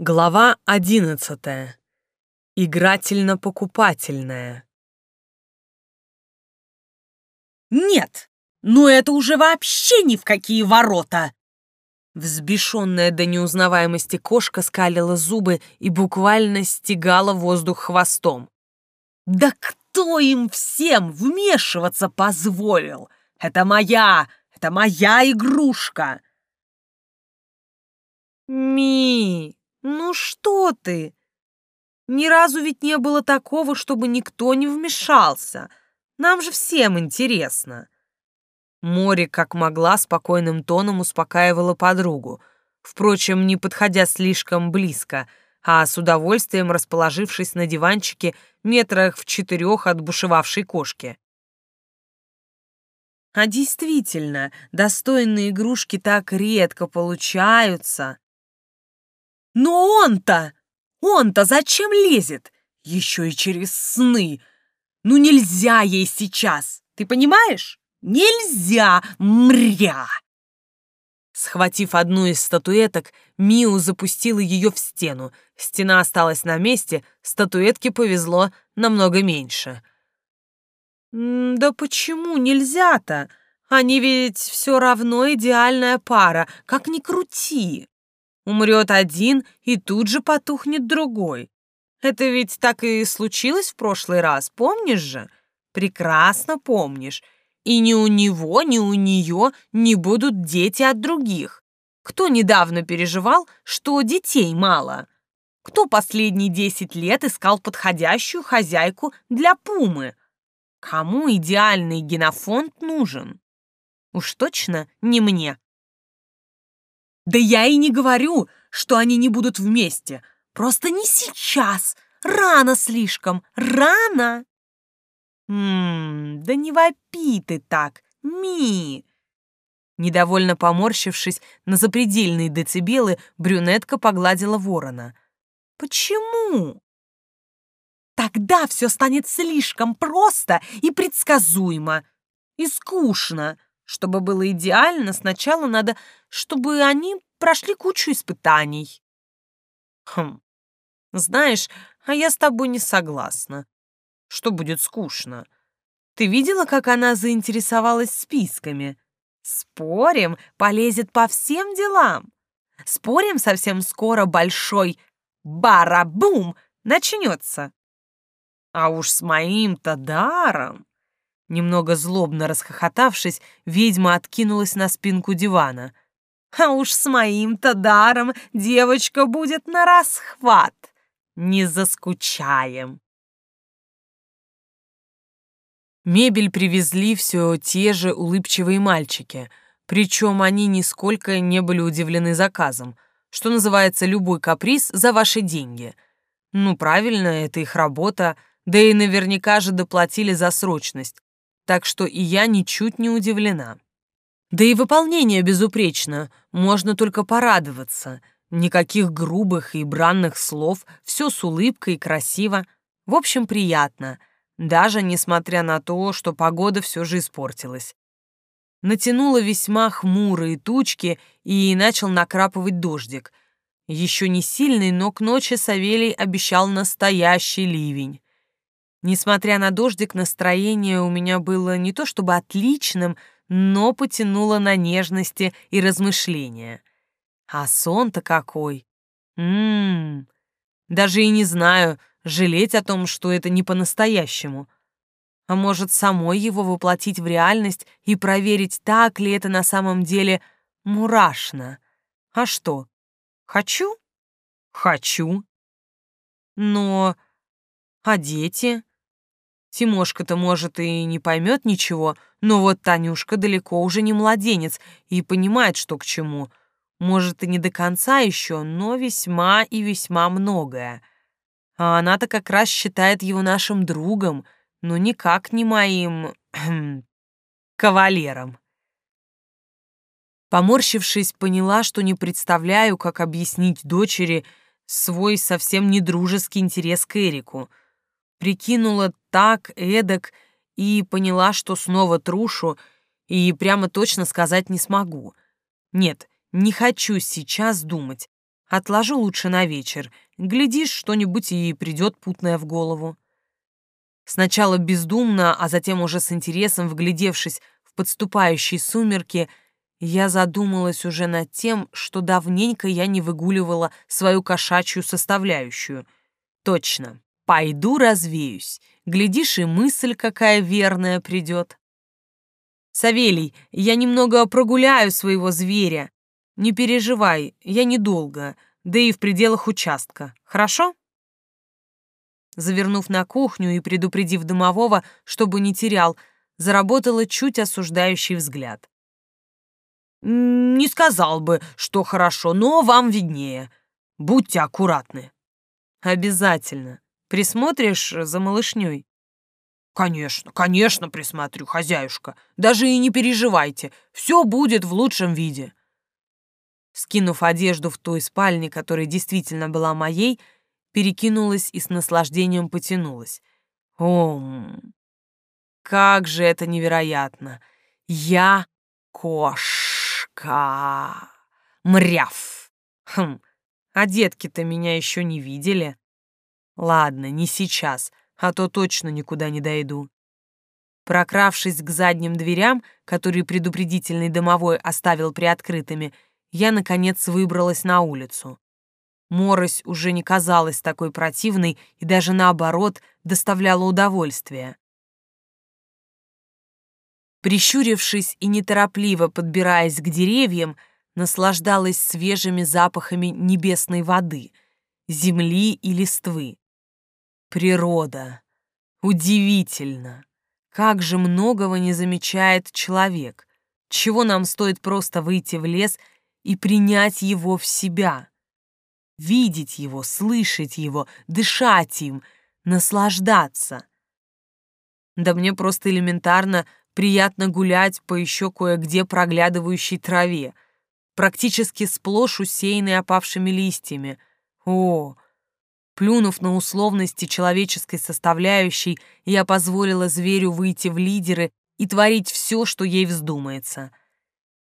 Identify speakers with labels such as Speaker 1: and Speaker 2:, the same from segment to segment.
Speaker 1: Глава одиннадцатая. Игрательно-покупательная.
Speaker 2: «Нет, ну это уже вообще ни в какие ворота!»
Speaker 1: Взбешенная до неузнаваемости кошка скалила зубы и буквально стегала воздух хвостом.
Speaker 2: «Да кто им всем вмешиваться позволил? Это моя, это моя игрушка!»
Speaker 1: «Ми, «Ну что ты? Ни разу ведь не было такого, чтобы никто не вмешался. Нам же всем интересно». Море, как могла, спокойным тоном успокаивала подругу, впрочем, не подходя слишком близко, а с удовольствием расположившись на диванчике метрах в четырех от бушевавшей кошки. А действительно, достойные игрушки так редко получаются.
Speaker 2: Но он-то, он-то зачем лезет? Еще и через сны. Ну нельзя ей сейчас, ты понимаешь? Нельзя, мря!
Speaker 1: Схватив одну из статуэток, Миу запустила ее в стену. Стена осталась на месте, статуэтке повезло намного меньше. «Да почему нельзя-то? Они ведь все равно идеальная пара, как ни крути!» Умрет один, и тут же потухнет другой. Это ведь так и случилось в прошлый раз, помнишь же? Прекрасно помнишь. И ни у него, ни у нее не будут дети от других. Кто недавно переживал, что детей мало? Кто последние десять лет искал подходящую хозяйку для пумы? Кому идеальный генофонд нужен? Уж точно не мне.
Speaker 2: Да я и не говорю, что они не будут вместе. Просто не сейчас. Рано слишком. Рано.
Speaker 1: Ммм, да не вопи ты так, Ми. Недовольно поморщившись на запредельные децибелы, брюнетка погладила ворона. Почему?
Speaker 2: Тогда все станет слишком просто и предсказуемо. И скучно. Чтобы было идеально, сначала надо, чтобы они прошли кучу испытаний.
Speaker 1: Хм, знаешь, а я с тобой не согласна. Что будет скучно? Ты видела, как она заинтересовалась списками? Спорим, полезет по всем делам. Спорим, совсем скоро большой барабум начнется. А уж с моим-то даром. Немного злобно расхохотавшись, ведьма откинулась на спинку дивана. «А уж с моим-то даром девочка будет на расхват. Не заскучаем!» Мебель привезли все те же улыбчивые мальчики, причем они нисколько не были удивлены заказом, что называется любой каприз за ваши деньги. Ну, правильно, это их работа, да и наверняка же доплатили за срочность, так что и я ничуть не удивлена. Да и выполнение безупречно, можно только порадоваться. Никаких грубых и бранных слов, все с улыбкой и красиво. В общем, приятно, даже несмотря на то, что погода все же испортилась. Натянула весьма хмурые тучки и начал накрапывать дождик. Еще не сильный, но к ночи Савелий обещал настоящий ливень. Несмотря на дождик, настроение у меня было не то чтобы отличным, но потянуло на нежности и размышления. А сон-то какой! Ммм, даже и не знаю, жалеть о том, что это не по-настоящему. А может, самой его воплотить в реальность и проверить, так ли это на самом деле мурашно. А что, хочу? Хочу. Но... А дети? Тимошка-то, может, и не поймет ничего, но вот Танюшка далеко уже не младенец и понимает, что к чему. Может, и не до конца еще, но весьма и весьма многое. А она-то как раз считает его нашим другом, но никак не моим... кавалером. Поморщившись, поняла, что не представляю, как объяснить дочери свой совсем недружеский интерес к Эрику — прикинула так, эдак и поняла, что снова трушу, и прямо точно сказать не смогу. Нет, не хочу сейчас думать, Отложу лучше на вечер. Глядишь, что-нибудь и придет путное в голову. Сначала бездумно, а затем уже с интересом вглядевшись в подступающие сумерки, я задумалась уже над тем, что давненько я не выгуливала свою кошачью составляющую. Точно, пойду развеюсь. Глядишь, и мысль какая верная придет. Савелий, я немного прогуляю своего зверя. Не переживай, я недолго, да и в пределах участка. Хорошо? Завернув на кухню и предупредив домового, чтобы не терял, заработала чуть осуждающий взгляд. «Не сказал бы, что хорошо, но вам виднее. Будьте аккуратны». «Обязательно. Присмотришь за малышней?» «Конечно, конечно присмотрю, хозяюшка. Даже и не переживайте, все будет в лучшем виде». Скинув одежду в той спальне, которая действительно была моей, перекинулась и с наслаждением потянулась. Ом, как же это невероятно! Я кошка! Мряв! Хм, а детки-то меня еще не видели. Ладно, не сейчас, а то точно никуда не дойду. Прокравшись к задним дверям, которые предупредительный домовой оставил приоткрытыми, я, наконец, выбралась на улицу. Морось уже не казалась такой противной и даже наоборот доставляла удовольствие. Прищурившись и неторопливо подбираясь к деревьям, наслаждалась свежими запахами небесной воды, земли и листвы. Природа. Удивительно. Как же многого не замечает человек. Чего нам стоит просто выйти в лес и принять его в себя видеть его, слышать его, дышать им, наслаждаться. Да мне просто элементарно приятно гулять по еще кое-где проглядывающей траве, практически сплошь усеянной опавшими листьями. О, плюнув на условности человеческой составляющей, я позволила зверю выйти в лидеры и творить все, что ей вздумается —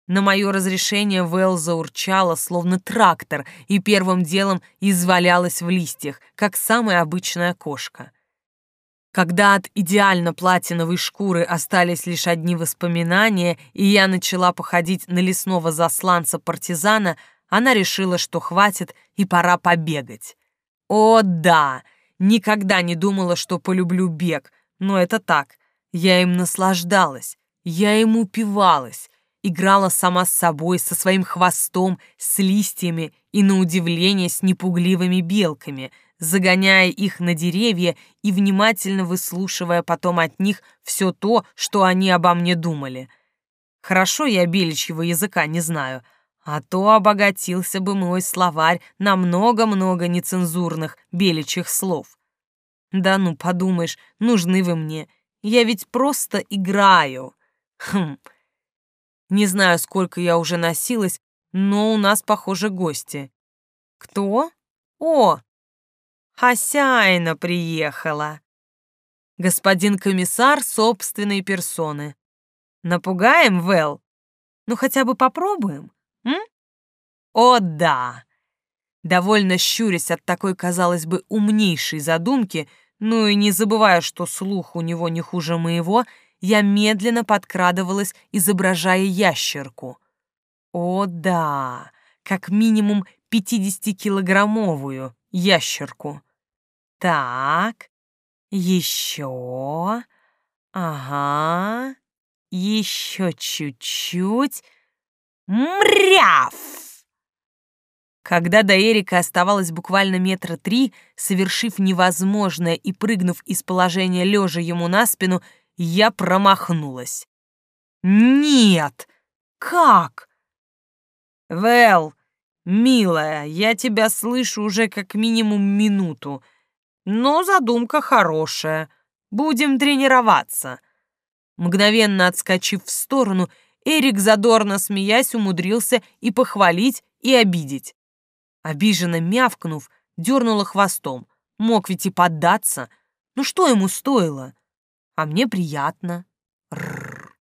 Speaker 1: на мое разрешение Вэл заурчала, словно трактор, и первым делом извалялась в листьях, как самая обычная кошка. Когда от идеально платиновой шкуры остались лишь одни воспоминания, и я начала походить на лесного засланца-партизана, она решила, что хватит и пора побегать. О, да! Никогда не думала, что полюблю бег, но это так. Я им наслаждалась, я им упивалась играла сама с собой, со своим хвостом, с листьями и, на удивление, с непугливыми белками, загоняя их на деревья и внимательно выслушивая потом от них все то, что они обо мне думали. Хорошо я беличьего языка не знаю, а то обогатился бы мой словарь на много-много нецензурных беличьих слов. Да ну, подумаешь, нужны вы мне, я ведь просто играю. Хм, не знаю, сколько я уже носилась, но у нас, похоже, гости. Кто? О, хозяина приехала. Господин комиссар собственной персоны. Напугаем, Вэл? Ну, хотя бы попробуем, м? О, да! Довольно щурясь от такой, казалось бы, умнейшей задумки, ну и не забывая, что слух у него не хуже моего, я медленно подкрадывалась, изображая ящерку. О да, как минимум 50-килограммовую ящерку. Так, еще, ага, еще чуть-чуть. Мряв! Когда до Эрика оставалось буквально метра три, совершив невозможное и прыгнув из положения лежа ему на спину, я промахнулась. «Нет! Как?» «Вэл, милая, я тебя слышу уже как минимум минуту, но задумка хорошая. Будем тренироваться». Мгновенно отскочив в сторону, Эрик, задорно смеясь, умудрился и похвалить, и обидеть. Обиженно мявкнув, дернула хвостом. Мог ведь и поддаться. Ну что ему стоило? а мне приятно. Рррр.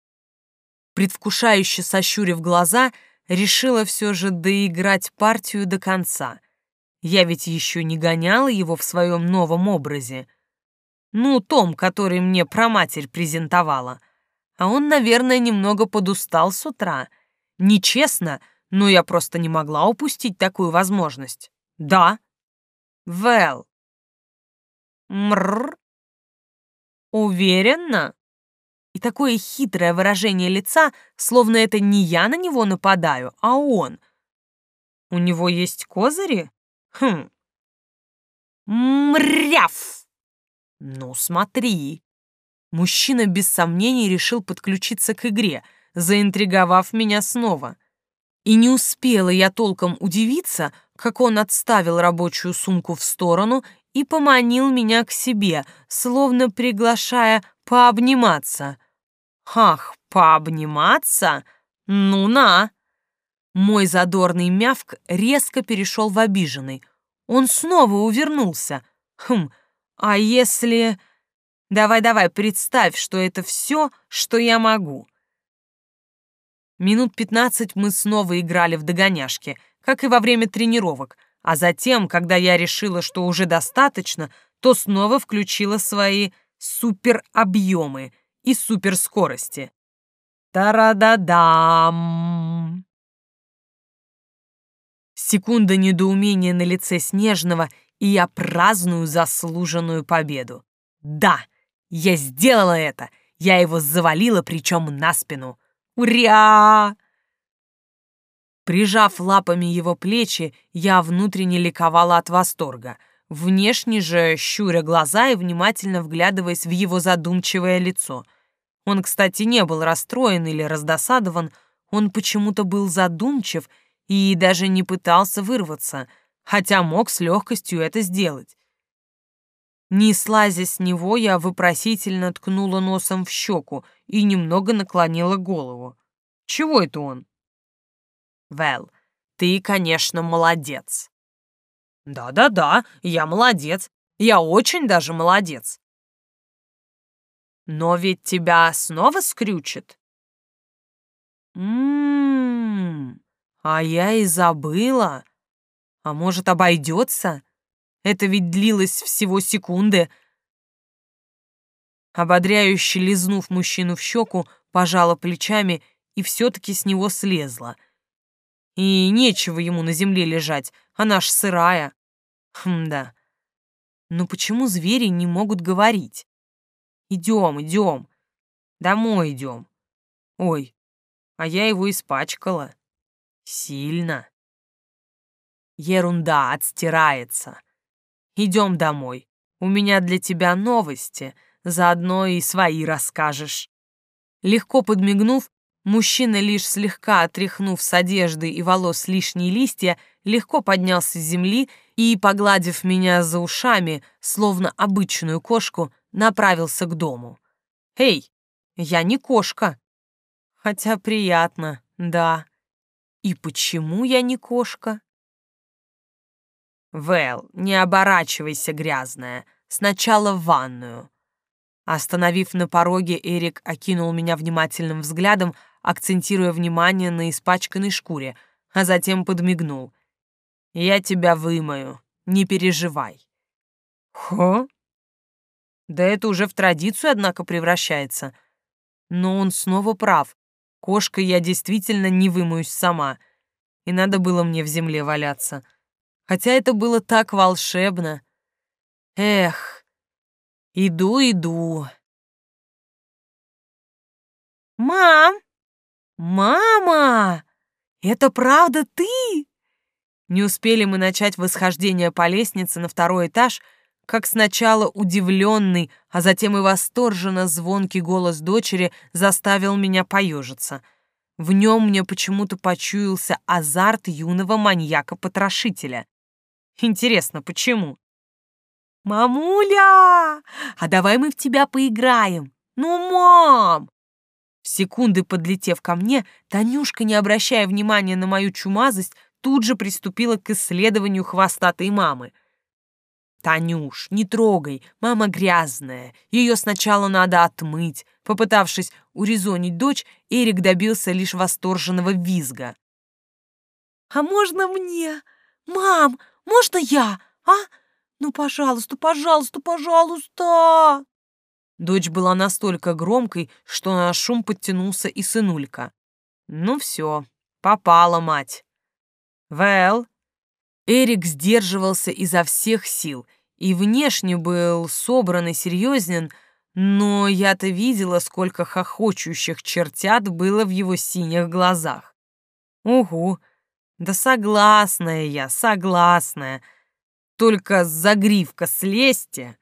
Speaker 1: Предвкушающе сощурив глаза, решила все же доиграть партию до конца. Я ведь еще не гоняла его в своем новом образе. Ну, том, который мне про матерь презентовала. А он, наверное, немного подустал с утра. Нечестно, но я просто не могла упустить такую возможность. Да. Вэл. Мрр. Уверенно? И такое хитрое выражение лица, словно это не я на него нападаю, а он. У него есть козыри? Хм. Мряв! Ну, смотри. Мужчина без сомнений решил подключиться к игре, заинтриговав меня снова. И не успела я толком удивиться, как он отставил рабочую сумку в сторону и поманил меня к себе, словно приглашая пообниматься. Ах, пообниматься? Ну на! Мой задорный мявк резко перешел в обиженный. Он снова увернулся. Хм, а если... Давай-давай, представь, что это все, что я могу. Минут пятнадцать мы снова играли в догоняшки, как и во время тренировок, а затем, когда я решила, что уже достаточно, то снова включила свои суперобъемы и суперскорости. Тарададам! Секунда недоумения на лице Снежного, и я праздную заслуженную победу. Да, я сделала это! Я его завалила, причем на спину. Уря! Прижав лапами его плечи, я внутренне ликовала от восторга, внешне же щуря глаза и внимательно вглядываясь в его задумчивое лицо. Он, кстати, не был расстроен или раздосадован, он почему-то был задумчив и даже не пытался вырваться, хотя мог с легкостью это сделать. Не слазя с него, я вопросительно ткнула носом в щеку и немного наклонила голову. Чего это он? Вэл, ты, конечно, молодец. Да-да-да, я молодец. Я очень даже молодец. Но ведь тебя снова скрючит. Ммм, а я и забыла. А может, обойдется? Это ведь длилось всего секунды. Ободряюще лизнув мужчину в щеку, пожала плечами и все-таки с него слезла. И нечего ему на земле лежать, она ж сырая. Хм, да. Но почему звери не могут говорить? Идем, идем. Домой идем. Ой, а я его испачкала. Сильно. Ерунда, отстирается. Идем домой. У меня для тебя новости, заодно и свои расскажешь». Легко подмигнув, мужчина, лишь слегка отряхнув с одежды и волос лишние листья, легко поднялся с земли и, погладив меня за ушами, словно обычную кошку, направился к дому. «Эй, я не кошка!» Хотя приятно, да. И почему я не кошка? «Вэл, не оборачивайся, грязная. Сначала в ванную». Остановив на пороге, Эрик окинул меня внимательным взглядом, акцентируя внимание на испачканной шкуре, а затем подмигнул. «Я тебя вымою, не переживай». «Хо?» Да это уже в традицию, однако, превращается. Но он снова прав. Кошка я действительно не вымоюсь сама. И надо было мне в земле валяться хотя это было так волшебно. Эх, иду, иду. «Мам! Мама! Это правда ты?» Не успели мы начать восхождение по лестнице на второй этаж, как сначала удивленный, а затем и восторженно звонкий голос дочери заставил меня поежиться. В нем мне почему-то почуялся азарт юного маньяка-потрошителя. Интересно, почему? «Мамуля, а давай мы в тебя поиграем! Ну, мам!» В секунды подлетев ко мне, Танюшка, не обращая внимания на мою чумазость, тут же приступила к исследованию хвостатой мамы. «Танюш, не трогай, мама грязная, ее сначала надо отмыть». Попытавшись урезонить дочь, Эрик добился лишь восторженного визга. «А можно мне? Мам,
Speaker 2: Можно я, а? Ну, пожалуйста, пожалуйста, пожалуйста!»
Speaker 1: Дочь была настолько громкой, что на шум подтянулся и сынулька. «Ну все, попала мать». «Вэл?» Эрик сдерживался изо всех сил и внешне был собран и серьезен, но я-то видела, сколько хохочущих чертят было в его синих глазах. Угу, да согласная я, согласная. Только загривка слезьте.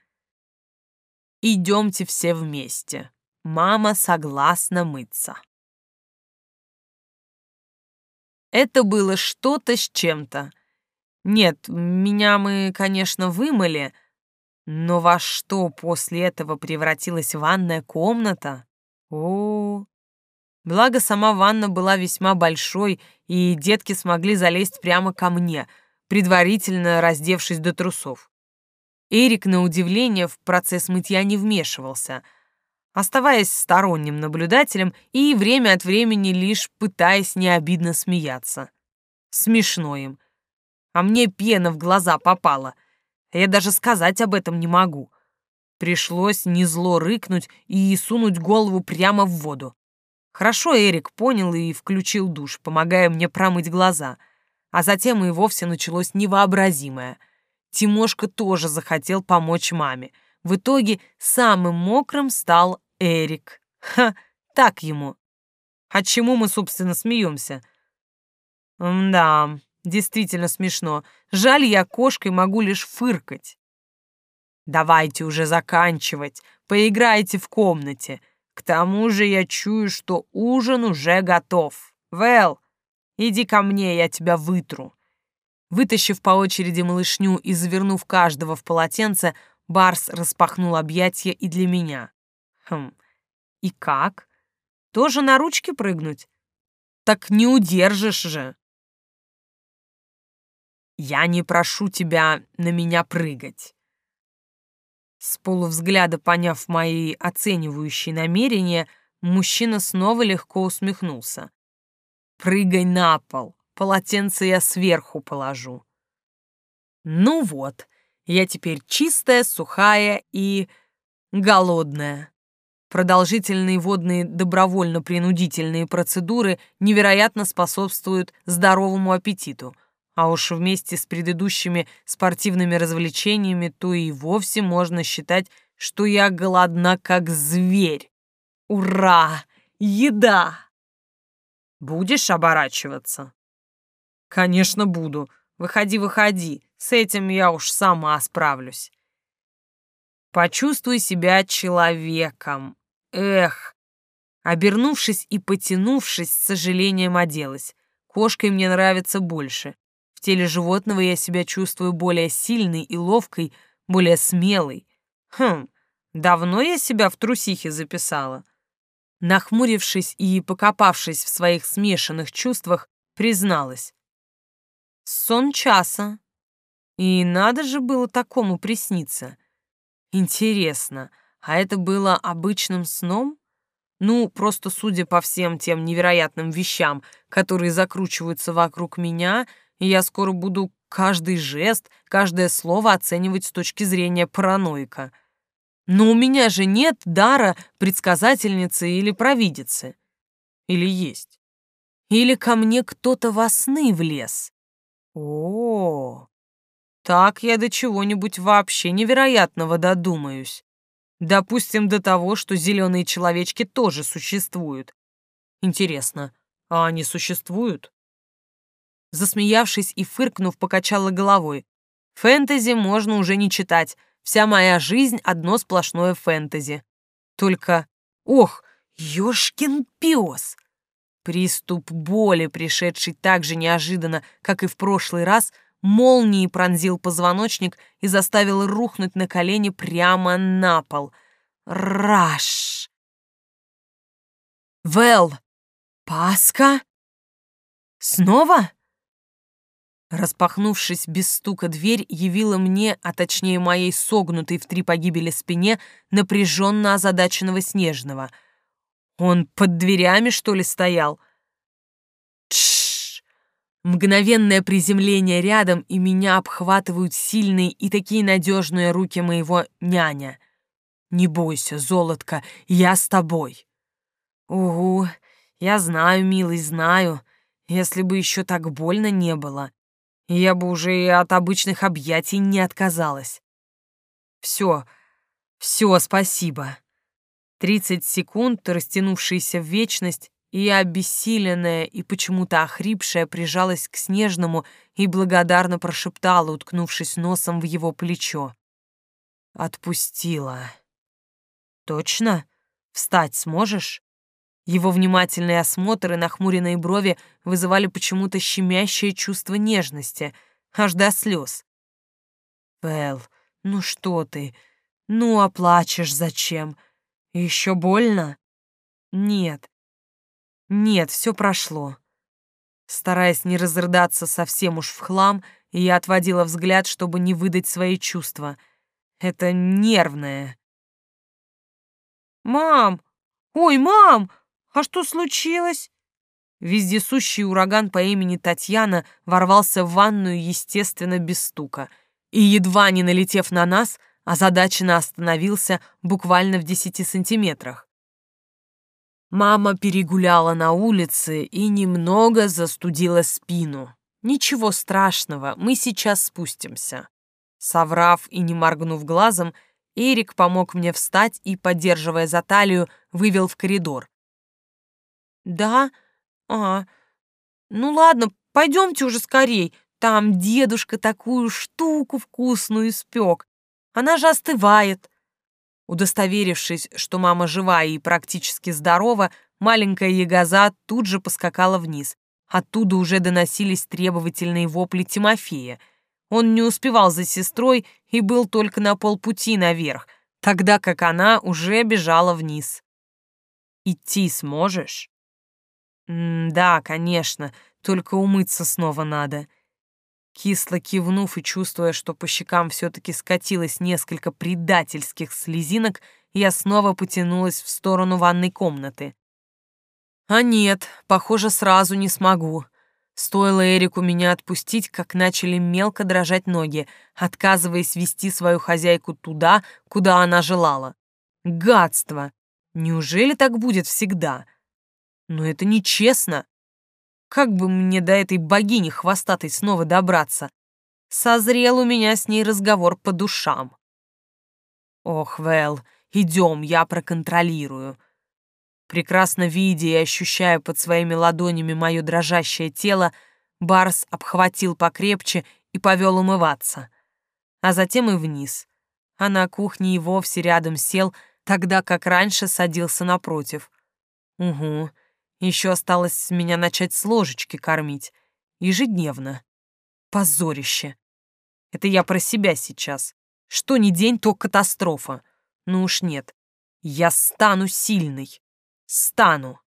Speaker 1: Идемте все вместе. Мама согласна мыться. Это было что-то с чем-то. Нет, меня мы, конечно, вымыли, но во что после этого превратилась ванная комната? О, Благо, сама ванна была весьма большой, и детки смогли залезть прямо ко мне, предварительно раздевшись до трусов. Эрик, на удивление, в процесс мытья не вмешивался, оставаясь сторонним наблюдателем и время от времени лишь пытаясь необидно смеяться. Смешно им. А мне пена в глаза попала. Я даже сказать об этом не могу. Пришлось незло рыкнуть и сунуть голову прямо в воду. Хорошо Эрик понял и включил душ, помогая мне промыть глаза. А затем и вовсе началось невообразимое. Тимошка тоже захотел помочь маме. В итоге самым мокрым стал Эрик. Ха, так ему. А чему мы, собственно, смеемся? Да, действительно смешно. Жаль, я кошкой могу лишь фыркать. Давайте уже заканчивать. Поиграйте в комнате. К тому же я чую, что ужин уже готов. Вэл, иди ко мне, я тебя вытру». Вытащив по очереди малышню и завернув каждого в полотенце, Барс распахнул объятия и для меня. Хм, и как? Тоже на ручки прыгнуть? Так не удержишь же. Я не прошу тебя на меня прыгать. С полувзгляда поняв мои оценивающие намерения, мужчина снова легко усмехнулся. «Прыгай на пол, полотенце я сверху положу». «Ну вот, я теперь чистая, сухая и... голодная». Продолжительные водные добровольно-принудительные процедуры невероятно способствуют здоровому аппетиту, а уж вместе с предыдущими спортивными развлечениями, то и вовсе можно считать, что я голодна как зверь. Ура! Еда! Будешь оборачиваться? Конечно, буду. Выходи, выходи. С этим я уж сама справлюсь. Почувствуй себя человеком. Эх. Обернувшись и потянувшись, с сожалением оделась. Кошкой мне нравится больше теле животного я себя чувствую более сильной и ловкой, более смелой. Хм, давно я себя в трусихе записала. Нахмурившись и покопавшись в своих смешанных чувствах, призналась. Сон часа. И надо же было такому присниться. Интересно, а это было обычным сном? Ну, просто судя по всем тем невероятным вещам, которые закручиваются вокруг меня — я скоро буду каждый жест, каждое слово оценивать с точки зрения параноика. Но у меня же нет дара предсказательницы или провидицы. Или есть? Или ко мне кто-то во сны влез? О, так я до чего-нибудь вообще невероятного додумаюсь. Допустим, до того, что зеленые человечки тоже существуют. Интересно, а они существуют? Засмеявшись и фыркнув, покачала головой. Фэнтези можно уже не читать. Вся моя жизнь — одно сплошное фэнтези. Только, ох, ёшкин пёс! Приступ боли, пришедший так же неожиданно, как и в прошлый раз, молнией пронзил позвоночник и заставил рухнуть на колени прямо на пол. Раш! Вэл! Паска? Снова? Распахнувшись без стука дверь, явила мне, а точнее моей согнутой в три погибели спине, напряженно озадаченного Снежного. Он под дверями, что ли, стоял? Тш! Мгновенное приземление рядом, и меня обхватывают сильные и такие надежные руки моего няня. «Не бойся, золотко, я с тобой». «Угу, я знаю, милый, знаю. Если бы еще так больно не было, я бы уже и от обычных объятий не отказалась. Все, все, спасибо». Тридцать секунд, растянувшиеся в вечность, и я, обессиленная и почему-то охрипшая, прижалась к Снежному и благодарно прошептала, уткнувшись носом в его плечо. «Отпустила». «Точно? Встать сможешь?» Его внимательный осмотр и нахмуренные брови вызывали почему-то щемящее чувство нежности, аж до слез. «Вэл, ну что ты? Ну, оплачешь зачем? Еще больно?» «Нет, нет, все прошло. Стараясь не разрыдаться совсем уж в хлам, я отводила взгляд, чтобы не выдать свои чувства. Это нервное. «Мам! Ой, мам! А что случилось?» Вездесущий ураган по имени Татьяна ворвался в ванную, естественно, без стука, и, едва не налетев на нас, озадаченно остановился буквально в десяти сантиметрах. Мама перегуляла на улице и немного застудила спину. Ничего страшного, мы сейчас спустимся. Соврав и не моргнув глазом, Эрик помог мне встать и, поддерживая за талию, вывел в коридор. «Да? А, ну ладно, пойдемте уже скорей. Там дедушка такую штуку вкусную испек. Она же остывает. Удостоверившись, что мама жива и практически здорова, маленькая ягоза тут же поскакала вниз. Оттуда уже доносились требовательные вопли Тимофея. Он не успевал за сестрой и был только на полпути наверх, тогда как она уже бежала вниз. «Идти сможешь?» «Да, конечно, только умыться снова надо». Кисло кивнув и чувствуя, что по щекам все-таки скатилось несколько предательских слезинок, я снова потянулась в сторону ванной комнаты. А нет, похоже, сразу не смогу. Стоило Эрику меня отпустить, как начали мелко дрожать ноги, отказываясь вести свою хозяйку туда, куда она желала. Гадство! Неужели так будет всегда? Но это нечестно. Как бы мне до этой богини хвостатой снова добраться? Созрел у меня с ней разговор по душам. Ох, Вэл, идем, я проконтролирую. Прекрасно видя и ощущая под своими ладонями мое дрожащее тело, Барс обхватил покрепче и повел умываться. А затем и вниз. А на кухне и вовсе рядом сел, тогда как раньше садился напротив. Угу, еще осталось меня начать с ложечки кормить. Ежедневно. Позорище. Это я про себя сейчас. Что ни день, то катастрофа. Ну уж нет. Я стану сильной. Стану.